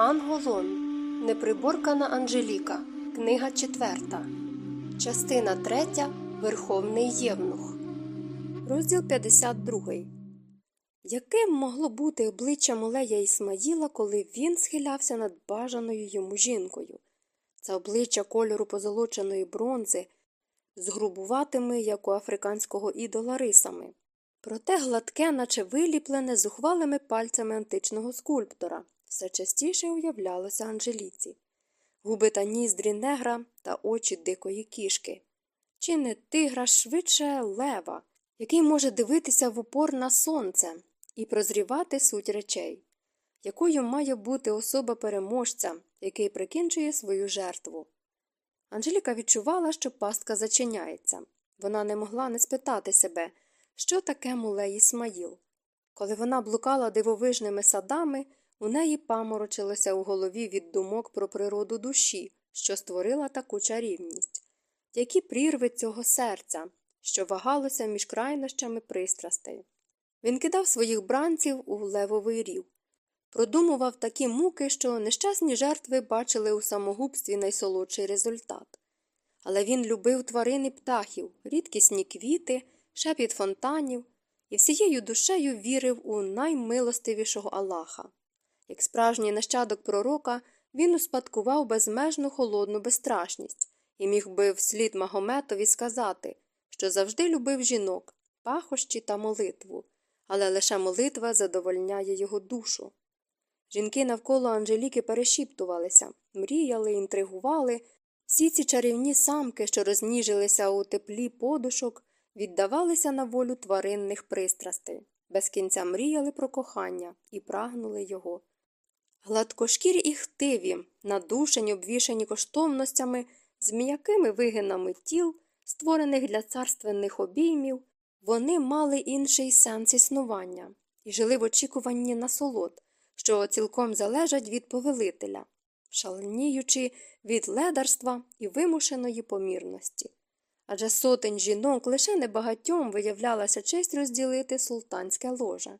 Анголон. Неприборкана Анжеліка. Книга четверта. Частина третя. Верховний Євнух. Розділ 52. Яким могло бути обличчя Мулея Ісмаїла, коли він схилявся над бажаною йому жінкою? Це обличчя кольору позолоченої бронзи, з грубуватими, як у африканського ідола, рисами. Проте гладке, наче виліплене зухвалими пальцями античного скульптора, все частіше уявлялося Анжеліці. Губи та ніздрі негра та очі дикої кішки. Чи не тигра швидше лева, який може дивитися в упор на сонце і прозрівати суть речей, якою має бути особа переможця, який прикінчує свою жертву. Анжеліка відчувала, що пастка зачиняється. Вона не могла не спитати себе, що таке мулей Ісмаїл. Коли вона блукала дивовижними садами, у неї паморочилося у голові від думок про природу душі, що створила таку чарівність, які прірви цього серця, що вагалося між крайнощами пристрастей. Він кидав своїх бранців у левовий рів, продумував такі муки, що нещасні жертви бачили у самогубстві найсолодший результат. Але він любив тварин птахів, рідкісні квіти, шепіт фонтанів і всією душею вірив у наймилостивішого Аллаха. Як справжній нащадок пророка, він успадкував безмежну холодну безстрашність і міг би вслід Магометові сказати, що завжди любив жінок, пахощі та молитву, але лише молитва задовольняє його душу. Жінки навколо Анжеліки перешіптувалися, мріяли, інтригували. Всі ці чарівні самки, що розніжилися у теплі подушок, віддавалися на волю тваринних пристрастей, без кінця мріяли про кохання і прагнули його. Гладкошкірі і хтиві, надушені, обвішані коштовностями, з м'якими вигинами тіл, створених для царственних обіймів, вони мали інший сенс існування і жили в очікуванні насолод, що цілком залежать від повелителя, шаленіючи від ледарства і вимушеної помірності. Адже сотень жінок лише небагатьом виявлялася честь розділити султанське ложе.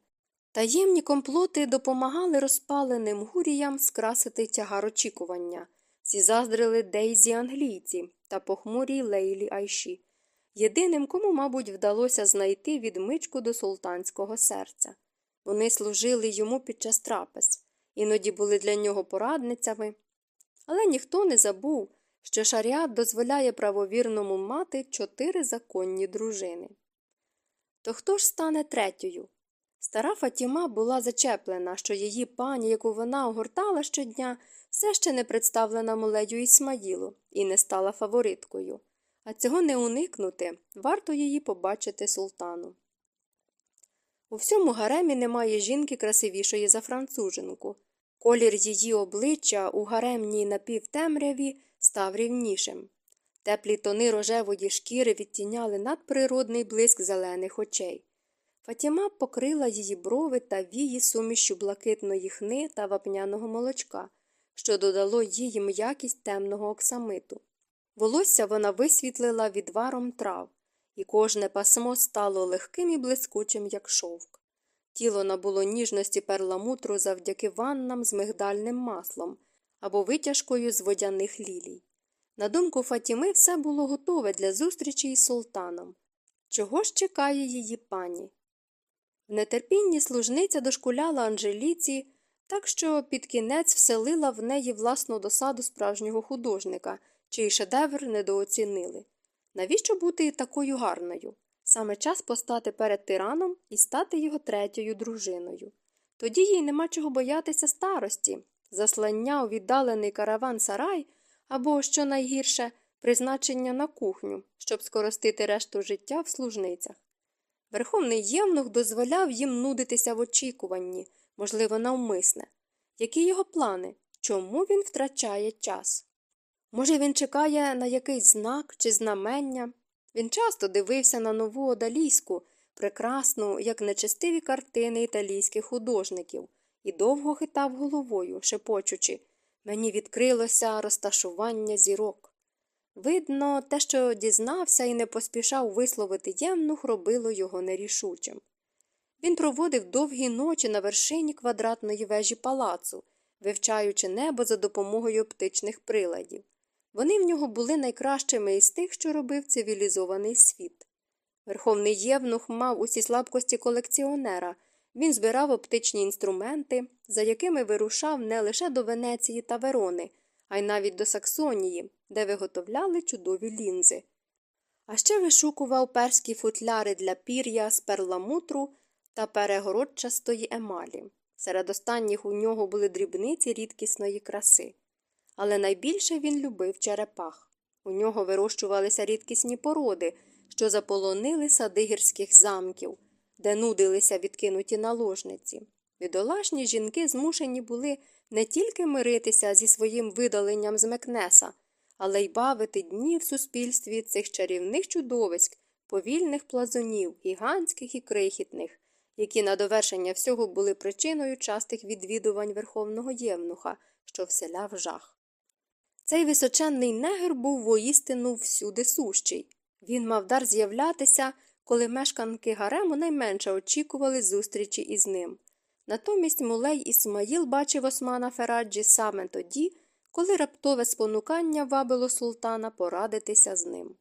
Таємні комплоти допомагали розпаленим гуріям скрасити тягар очікування, всі заздрили Дейзі англійці та похмурій Лейлі Айші, єдиним, кому, мабуть, вдалося знайти відмичку до султанського серця. Вони служили йому під час трапез, іноді були для нього порадницями. Але ніхто не забув, що шаріат дозволяє правовірному мати чотири законні дружини. То хто ж стане третьою? Стара Фатіма була зачеплена, що її пані, яку вона огортала щодня, все ще не представлена моледю Ісмаїлу і не стала фавориткою, а цього не уникнути варто її побачити султану. У всьому гаремі немає жінки красивішої за француженку. Колір її обличчя у гаремній напівтемряві став рівнішим. Теплі тони рожевої шкіри відтіняли надприродний блиск зелених очей. Фатіма покрила її брови та вії сумішю блакитної хни та вапняного молочка, що додало їй м'якість темного оксамиту. Волосся вона висвітлила відваром трав, і кожне пасмо стало легким і блискучим, як шовк. Тіло набуло ніжності перламутру завдяки ваннам з мигдальним маслом або витяжкою з водяних лілій. На думку Фатіми, все було готове для зустрічі із султаном. Чого ж чекає її пані? В нетерпінні служниця дошкуляла Анжеліці, так що під кінець вселила в неї власну досаду справжнього художника, чий шедевр недооцінили. Навіщо бути такою гарною? Саме час постати перед тираном і стати його третьою дружиною. Тоді їй нема чого боятися старості, заслання у віддалений караван сарай або, що найгірше, призначення на кухню, щоб скоростити решту життя в служницях. Верховний євнух дозволяв їм нудитися в очікуванні, можливо, навмисне. Які його плани? Чому він втрачає час? Може, він чекає на якийсь знак чи знамення? Він часто дивився на нову одалійську, прекрасну, як нечестиві картини італійських художників, і довго хитав головою, шепочучи мені відкрилося розташування зірок. Видно, те, що дізнався і не поспішав висловити ємнух, робило його нерішучим. Він проводив довгі ночі на вершині квадратної вежі палацу, вивчаючи небо за допомогою оптичних приладів. Вони в нього були найкращими із тих, що робив цивілізований світ. Верховний Євнух мав усі слабкості колекціонера. Він збирав оптичні інструменти, за якими вирушав не лише до Венеції та Верони, а й навіть до Саксонії, де виготовляли чудові лінзи. А ще вишукував перські футляри для пір'я з перламутру та перегородчастої емалі. Серед останніх у нього були дрібниці рідкісної краси. Але найбільше він любив черепах. У нього вирощувалися рідкісні породи, що заполонили сади гірських замків, де нудилися відкинуті наложниці. Бідолашні жінки змушені були не тільки миритися зі своїм видаленням з Мекнеса, але й бавити дні в суспільстві цих чарівних чудовиськ, повільних плазунів, гігантських і крихітних, які на довершення всього були причиною частих відвідувань верховного євнуха, що вселяв жах. Цей височенний негр був воістину всюди сущий. Він мав дар з'являтися, коли мешканки гарему найменше очікували зустрічі із ним. Натомість Мулей Ісмаїл бачив Османа Фераджі саме тоді, коли раптове спонукання вабило султана порадитися з ним.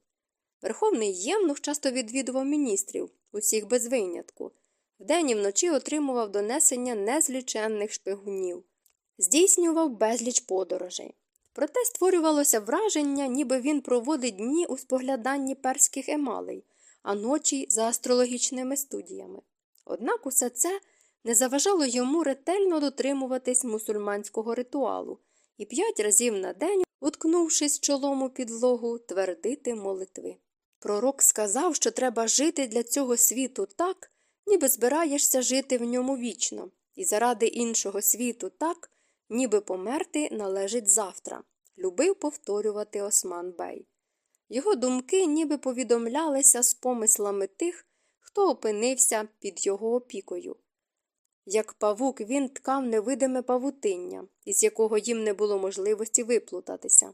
Верховний євнух часто відвідував міністрів, усіх без винятку, вдень і вночі отримував донесення незліченних шпигунів, здійснював безліч подорожей. Проте створювалося враження, ніби він проводить дні у спогляданні перських емалей, а ночі за астрологічними студіями. Однак усе це не заважало йому ретельно дотримуватись мусульманського ритуалу і п'ять разів на день, уткнувшись чолом у підлогу, твердити молитви. Пророк сказав, що треба жити для цього світу так, ніби збираєшся жити в ньому вічно, і заради іншого світу так, ніби померти належить завтра, любив повторювати Осман Бей. Його думки ніби повідомлялися з помислами тих, хто опинився під його опікою. Як павук він ткав невидиме павутиння, із якого їм не було можливості виплутатися.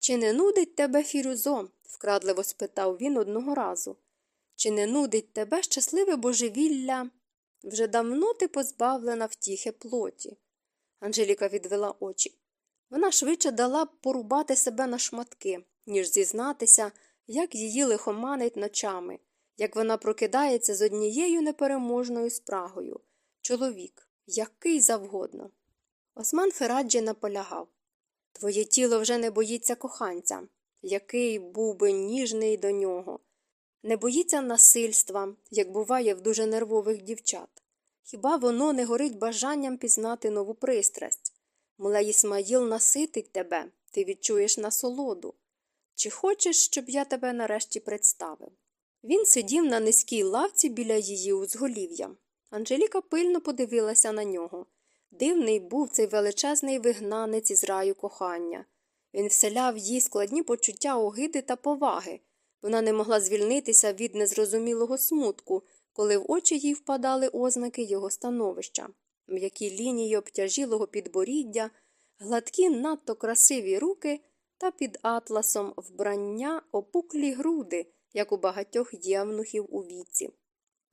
Чи не нудить тебе фірюзо? вкрадливо спитав він одного разу. Чи не нудить тебе щасливе божевілля? Вже давно ти позбавлена втіхи плоті. Анжеліка відвела очі. Вона швидше дала б порубати себе на шматки, ніж зізнатися, як її лихоманить ночами, як вона прокидається з однією непереможною спрагою. Чоловік, який завгодно. Осман Фераджі наполягав Твоє тіло вже не боїться коханця, який був би ніжний до нього, не боїться насильства, як буває в дуже нервових дівчат. Хіба воно не горить бажанням пізнати нову пристрасть? Мулей Ісмаїл наситить тебе, ти відчуєш насолоду. Чи хочеш, щоб я тебе нарешті представив? Він сидів на низькій лавці біля її узголів'я. Анжеліка пильно подивилася на нього. Дивний був цей величезний вигнанець із раю кохання. Він вселяв їй складні почуття огиди та поваги. Вона не могла звільнитися від незрозумілого смутку, коли в очі їй впадали ознаки його становища, м'які лінії обтяжілого підборіддя, гладкі надто красиві руки та під атласом вбрання опуклі груди, як у багатьох євнухів у віці.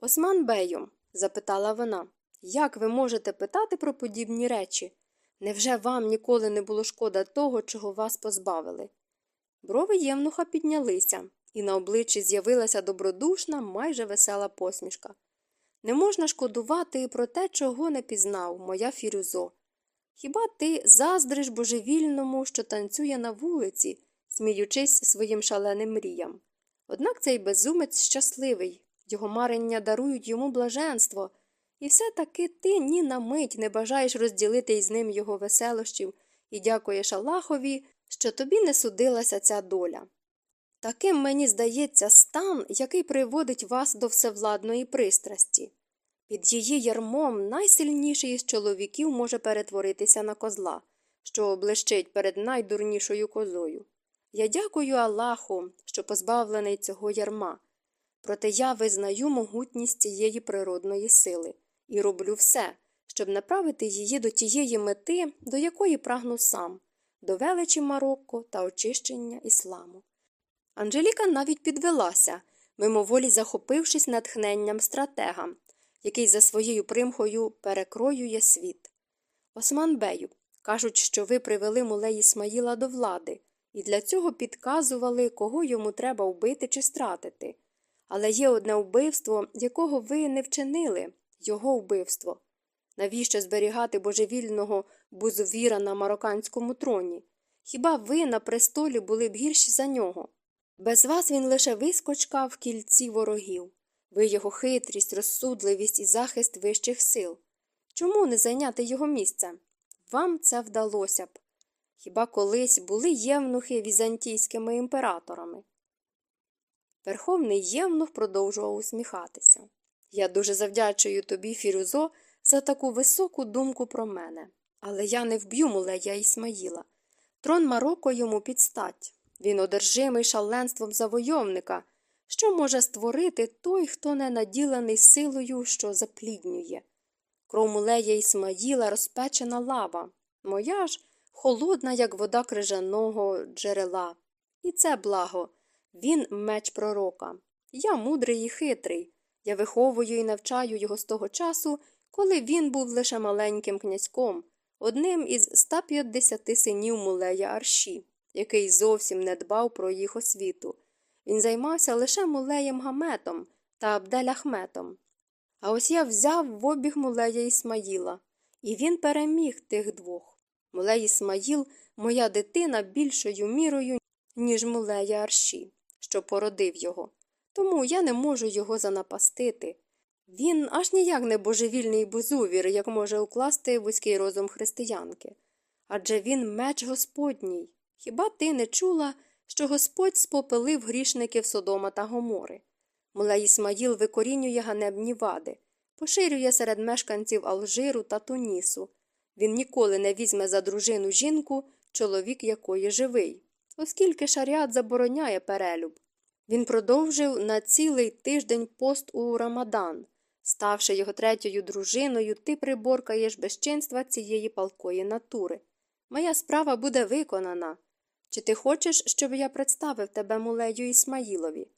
Осман Бею, запитала вона, як ви можете питати про подібні речі? Невже вам ніколи не було шкода того, чого вас позбавили? Брови євнуха піднялися, і на обличчі з'явилася добродушна, майже весела посмішка. Не можна шкодувати і про те, чого не пізнав, моя фірюзо. Хіба ти заздриш божевільному, що танцює на вулиці, сміючись своїм шаленим мріям? Однак цей безумець щасливий, його марення дарують йому блаженство, і все таки ти ні на мить не бажаєш розділити із ним його веселощів і дякуєш Аллахові, що тобі не судилася ця доля. Таким мені здається стан, який приводить вас до всевладної пристрасті. Під її ярмом найсильніший із чоловіків може перетворитися на козла, що блищить перед найдурнішою козою. Я дякую Аллаху, що позбавлений цього ярма. Проте я визнаю могутність цієї природної сили і роблю все, щоб направити її до тієї мети, до якої прагну сам, до величі Марокко та очищення ісламу. Анжеліка навіть підвелася, мимоволі захопившись натхненням стратега, який за своєю примхою перекроює світ. Осман Бею, Кажуть, що ви привели мулей Ісмаїла до влади, і для цього підказували, кого йому треба вбити чи стратити. Але є одне вбивство, якого ви не вчинили його вбивство. Навіщо зберігати божевільного бузовіра на марокканському троні? Хіба ви на престолі були б гірші за нього? Без вас він лише вискочкав в кільці ворогів. Ви його хитрість, розсудливість і захист вищих сил. Чому не зайняти його місце? Вам це вдалося б. Хіба колись були євнухи візантійськими імператорами? Верховний євнух продовжував усміхатися. Я дуже завдячую тобі, Фірюзо, за таку високу думку про мене. Але я не вб'ю мулея Ісмаїла. Трон Марокко йому підстать. Він одержимий шаленством завойовника, що може створити той, хто не наділений силою, що запліднює. Кров мулея Ісмаїла розпечена лава, моя ж холодна, як вода крижаного джерела. І це благо. Він меч пророка. Я мудрий і хитрий. Я виховую і навчаю його з того часу, коли він був лише маленьким князьком, одним із 150 синів мулея Арші, який зовсім не дбав про їх освіту. Він займався лише мулеєм Гаметом та Абделяхметом. А ось я взяв в обіг мулея Ісмаїла, і він переміг тих двох. Мулей Ісмаїл моя дитина більшою мірою, ніж мулея Арші, що породив його. Тому я не можу його занапастити. Він аж ніяк не божевільний бузувір, як може укласти вузький розум християнки. Адже він меч Господній. Хіба ти не чула, що Господь спопелив грішників Содома та Гомори? Мулей Ісмаїл викорінює ганебні вади, поширює серед мешканців Алжиру та Тунісу. Він ніколи не візьме за дружину жінку, чоловік якої живий, оскільки шаріат забороняє перелюб. Він продовжив на цілий тиждень пост у Рамадан. Ставши його третьою дружиною, ти приборкаєш безчинства цієї палкої натури. Моя справа буде виконана. Чи ти хочеш, щоб я представив тебе мулею Ісмаїлові?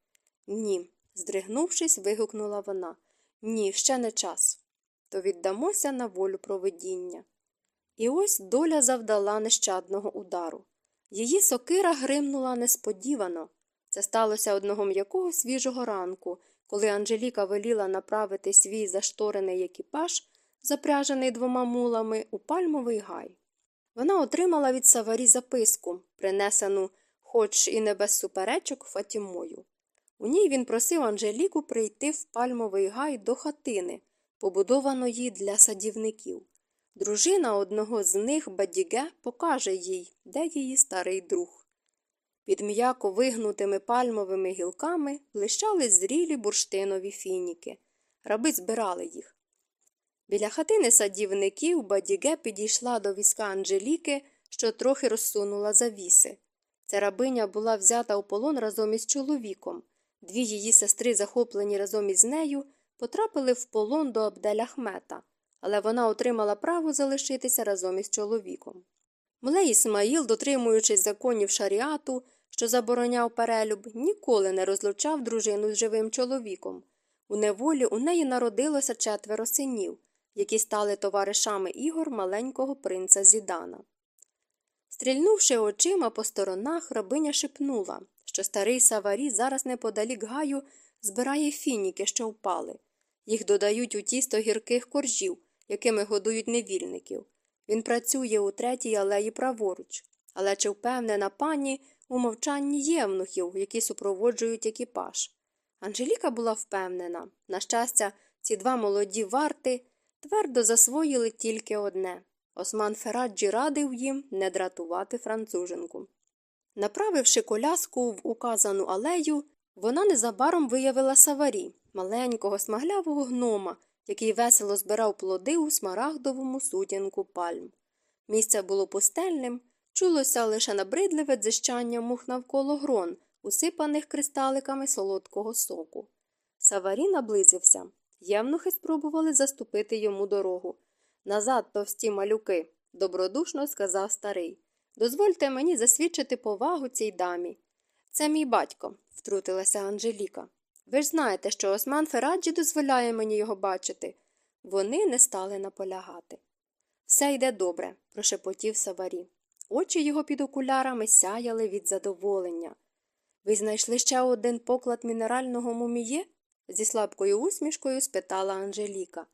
Ні, здригнувшись, вигукнула вона. Ні, ще не час. То віддамося на волю провидіння. І ось доля завдала нещадного удару. Її сокира гримнула несподівано. Це сталося одного м'якого свіжого ранку, коли Анжеліка веліла направити свій зашторений екіпаж, запряжений двома мулами, у пальмовий гай. Вона отримала від Саварі записку, принесену, хоч і не без суперечок, Фатімою. У ній він просив Анжеліку прийти в пальмовий гай до хатини, побудованої для садівників. Дружина одного з них, Бадіге, покаже їй, де її старий друг. Під м'яко вигнутими пальмовими гілками блищали зрілі бурштинові фініки. Раби збирали їх. Біля хатини садівників Бадіге підійшла до візка Анжеліки, що трохи розсунула завіси. Ця рабиня була взята у полон разом із чоловіком. Дві її сестри, захоплені разом із нею, потрапили в полон до Абделяхмета, але вона отримала право залишитися разом із чоловіком. Мулей Ісмаїл, дотримуючись законів шаріату, що забороняв перелюб, ніколи не розлучав дружину з живим чоловіком. У неволі у неї народилося четверо синів, які стали товаришами ігор маленького принца Зідана. Стрільнувши очима по сторонах, рабиня шепнула, що старий Саварі зараз неподалік гаю збирає фініки, що впали. Їх додають у тісто гірких коржів, якими годують невільників. Він працює у третій алеї праворуч, але чи впевнена пані у мовчанні євнухів, які супроводжують екіпаж. Анжеліка була впевнена. На щастя, ці два молоді варти твердо засвоїли тільки одне Осман Фераджі радив їм не дратувати француженку. Направивши коляску в указану алею, вона незабаром виявила саварі, маленького смаглявого гнома, який весело збирав плоди у смарагдовому сутінку пальм. Місце було пустельним, чулося лише набридливе дзищання мух навколо грон, усипаних кристаликами солодкого соку. Саварі наблизився. Євнухи спробували заступити йому дорогу. Назад, товсті малюки, добродушно сказав старий. Дозвольте мені засвідчити повагу цій дамі. Це мій батько, втрутилася Анжеліка. Ви ж знаєте, що Осман Фераджі дозволяє мені його бачити. Вони не стали наполягати. Все йде добре, прошепотів Саварі. Очі його під окулярами сяяли від задоволення. Ви знайшли ще один поклад мінерального муміє? зі слабкою усмішкою спитала Анжеліка.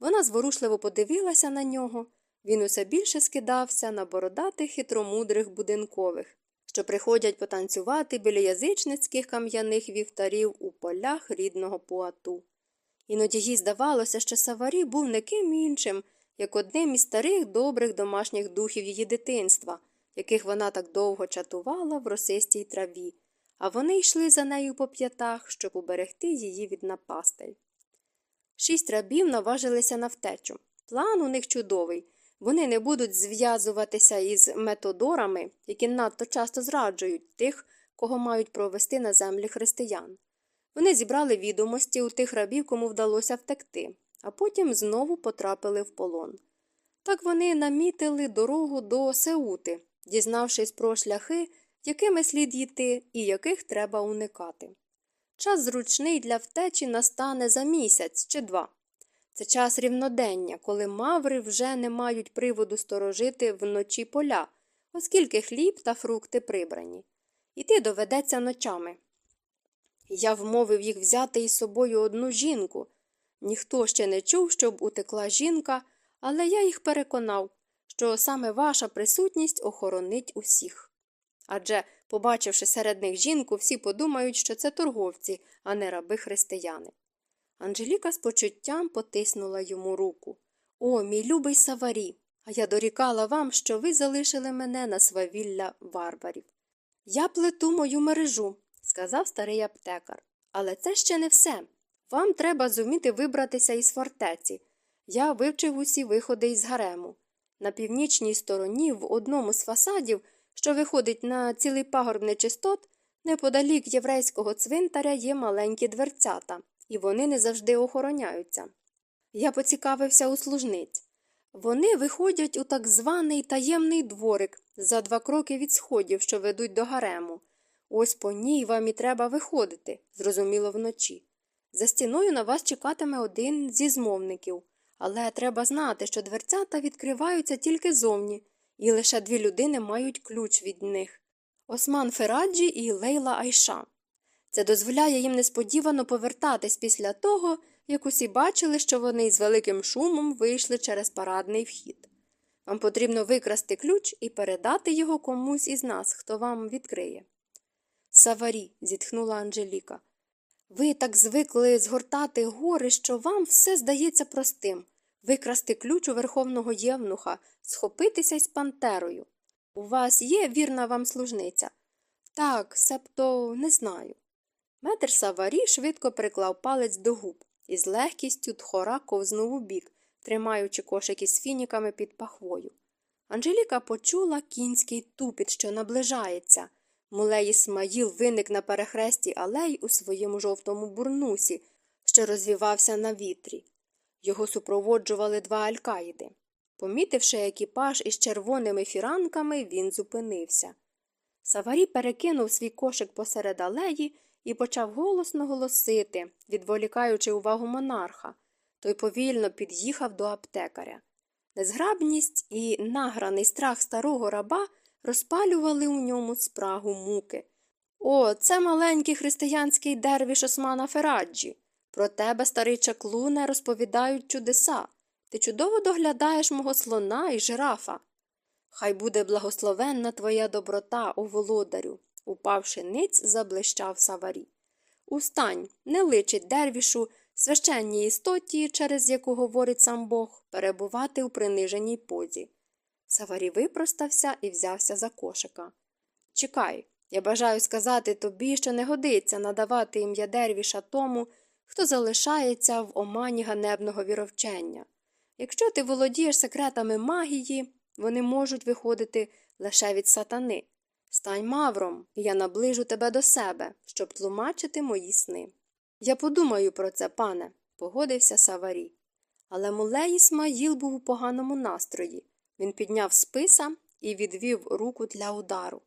Вона зворушливо подивилася на нього. Він усе більше скидався на бородатих хитромудрих будинкових, що приходять потанцювати біля язичницьких кам'яних вівтарів у полях рідного пуату. Іноді їй здавалося, що Саварі був не ким іншим, як одним із старих добрих домашніх духів її дитинства, яких вона так довго чатувала в росистій траві, а вони йшли за нею по п'ятах, щоб уберегти її від напастей. Шість рабів наважилися на втечу. План у них чудовий. Вони не будуть зв'язуватися із методорами, які надто часто зраджують тих, кого мають провести на землі християн. Вони зібрали відомості у тих рабів, кому вдалося втекти, а потім знову потрапили в полон. Так вони намітили дорогу до Сеути, дізнавшись про шляхи, якими слід йти і яких треба уникати. Час зручний для втечі настане за місяць чи два. Це час рівнодення, коли маври вже не мають приводу сторожити вночі поля, оскільки хліб та фрукти прибрані. Іти доведеться ночами. Я вмовив їх взяти із собою одну жінку. Ніхто ще не чув, щоб утекла жінка, але я їх переконав, що саме ваша присутність охоронить усіх. Адже, побачивши серед них жінку, всі подумають, що це торговці, а не раби християни. Анжеліка з почуттям потиснула йому руку. О, мій любий Саварі, а я дорікала вам, що ви залишили мене на свавілля варварів. Я плету мою мережу, сказав старий аптекар. Але це ще не все. Вам треба зуміти вибратися із фортеці. Я вивчив усі виходи із гарему. На північній стороні, в одному з фасадів, що виходить на цілий пагорб нечистот, неподалік єврейського цвинтаря є маленькі дверцята, і вони не завжди охороняються. Я поцікавився у служниць. Вони виходять у так званий таємний дворик за два кроки від сходів, що ведуть до гарему. Ось по ній вам і треба виходити, зрозуміло вночі. За стіною на вас чекатиме один зі змовників, але треба знати, що дверцята відкриваються тільки зовні, і лише дві людини мають ключ від них Осман Фераджі і Лейла Айша. Це дозволяє їм несподівано повертатись після того, як усі бачили, що вони з великим шумом вийшли через парадний вхід. Вам потрібно викрасти ключ і передати його комусь із нас, хто вам відкриє. Саварі, зітхнула Анжеліка. Ви так звикли згортати гори, що вам все здається простим викрасти ключ у верховного євнуха, схопитися із пантерою. У вас є вірна вам служниця? Так, себто не знаю. Метр Саварі швидко приклав палець до губ і з легкістю тхора ковзнув у бік, тримаючи кошик із фініками під пахвою. Анжеліка почула кінський тупіт, що наближається. Мулей Ісмаїл виник на перехресті алей у своєму жовтому бурнусі, що розвівався на вітрі. Його супроводжували два алькаїди. Помітивши екіпаж із червоними фіранками, він зупинився. Саварі перекинув свій кошик посеред алеї і почав голосно голосити, відволікаючи увагу монарха. Той повільно під'їхав до аптекаря. Незграбність і награний страх старого раба розпалювали у ньому спрагу муки. О, це маленький християнський дервіш Османа Фераджі. Про тебе, старий чаклуне, розповідають чудеса. Ти чудово доглядаєш мого слона і жирафа. Хай буде благословенна твоя доброта, у володарю, упавши ниць, заблищав Саварі. Устань, не личить дервішу, священній істоті, через яку говорить сам Бог, перебувати у приниженій позі. Саварі випростався і взявся за кошика. Чекай, я бажаю сказати тобі, що не годиться надавати ім'я дервіша тому, хто залишається в омані ганебного віровчення. Якщо ти володієш секретами магії, вони можуть виходити лише від сатани. Стань мавром, і я наближу тебе до себе, щоб тлумачити мої сни. Я подумаю про це, пане, погодився Саварі. Але мулей Ісмаїл був у поганому настрої. Він підняв списа і відвів руку для удару.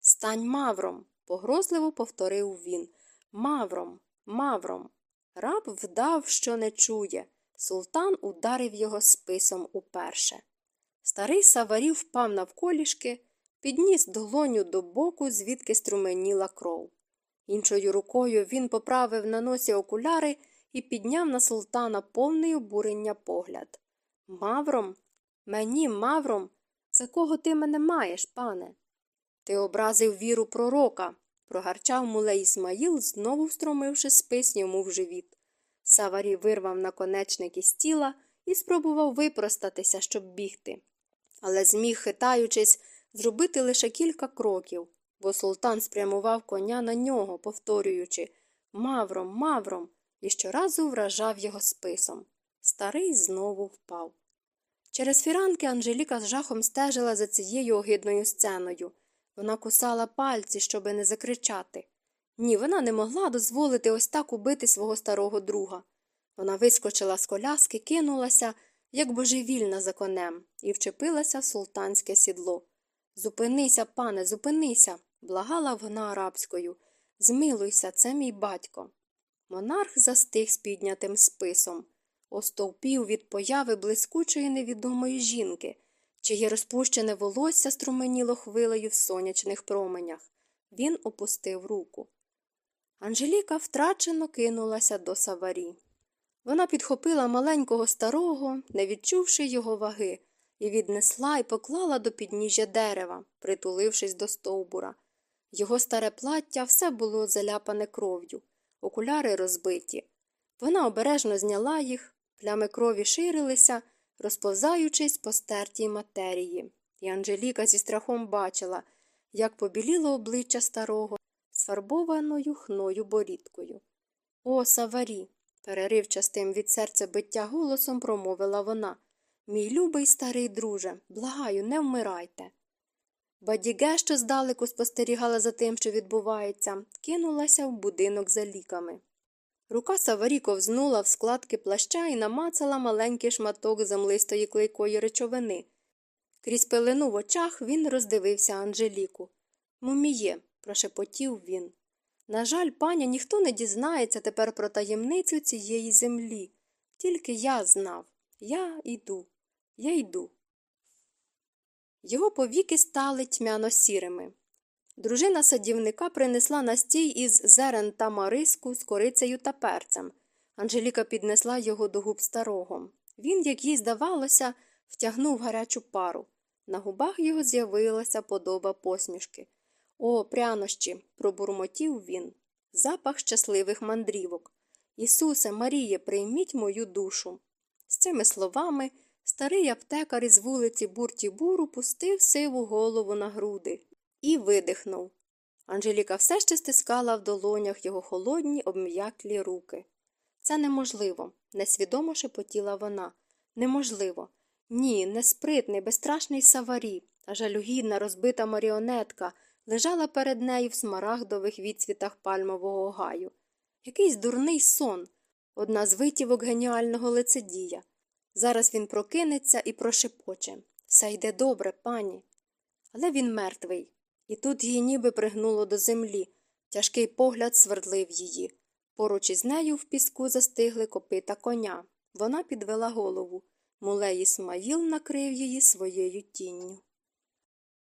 Стань мавром, погрозливо повторив він. Мавром, мавром. Раб вдав, що не чує. Султан ударив його списом уперше. Старий Саварі впав навколішки, підніс долоню до боку, звідки струменіла кров. Іншою рукою він поправив на носі окуляри і підняв на султана повний обурення погляд. Мавром? Мені, мавром? За кого ти мене маєш, пане? Ти образив віру пророка, прогарчав мулей Ісмаїл, знову встромивши спис йому в живіт. Саварі вирвав наконечник із тіла і спробував випростатися, щоб бігти. Але зміг, хитаючись, зробити лише кілька кроків, бо султан спрямував коня на нього, повторюючи Мавром, мавром, і щоразу вражав його списом. Старий знову впав. Через фіранки Анжеліка з жахом стежила за цією огидною сценою. Вона кусала пальці, щоби не закричати. Ні, вона не могла дозволити ось так убити свого старого друга. Вона вискочила з коляски, кинулася, як божевільна за конем, і вчепилася в султанське сідло. Зупинися, пане, зупинися, благала вона арабською. Змилуйся, це мій батько. Монарх застиг з піднятим списом, остовпів від появи блискучої невідомої жінки, чиє розпущене волосся струменіло хвилею в сонячних променях. Він опустив руку. Анжеліка втрачено кинулася до саварі. Вона підхопила маленького старого, не відчувши його ваги, і віднесла і поклала до підніжжя дерева, притулившись до стовбура. Його старе плаття все було заляпане кров'ю, окуляри розбиті. Вона обережно зняла їх, плями крові ширилися, розповзаючись по стертій матерії, і Анжеліка зі страхом бачила, як побіліло обличчя старого з фарбованою хною борідкою. О, саварі! Переривчастим від серця биття голосом промовила вона. Мій любий старий друже, благаю, не вмирайте. Бадіге, що здалеку спостерігала за тим, що відбувається, кинулася в будинок за ліками. Рука Саварі ковзнула в складки плаща і намацала маленький шматок землистої клейкої речовини. Крізь пелену в очах він роздивився Анжеліку. Муміє, прошепотів він. На жаль, паня, ніхто не дізнається тепер про таємницю цієї землі. Тільки я знав. Я йду, я йду. Його повіки стали тьмяно сірими. Дружина садівника принесла настій із зерен та мариску з корицею та перцем. Анжеліка піднесла його до губ старого. Він, як їй здавалося, втягнув гарячу пару. На губах його з'явилася подоба посмішки. О, прянощі, пробурмотів він. Запах щасливих мандрівок. Ісусе, Маріє, прийміть мою душу. З цими словами старий аптекар із вулиці Бурті-Буру пустив сиву голову на груди і видихнув. Анжеліка все ще стискала в долонях його холодні, обм'яклі руки. Це неможливо, несвідомо шепотіла вона. Неможливо. Ні, неспритний, безстрашний саварі, жалюгідна розбита маріонетка лежала перед нею в смарагдових відсвітах пальмового гаю. Якийсь дурний сон, одна з витівок геніального лицедія. Зараз він прокинеться і прошепоче все йде добре, пані. Але він мертвий, і тут її ніби пригнуло до землі. Тяжкий погляд свердлив її. Поруч із нею в піску застигли копита коня. Вона підвела голову. Мулей Ісмаїл накрив її своєю тінню.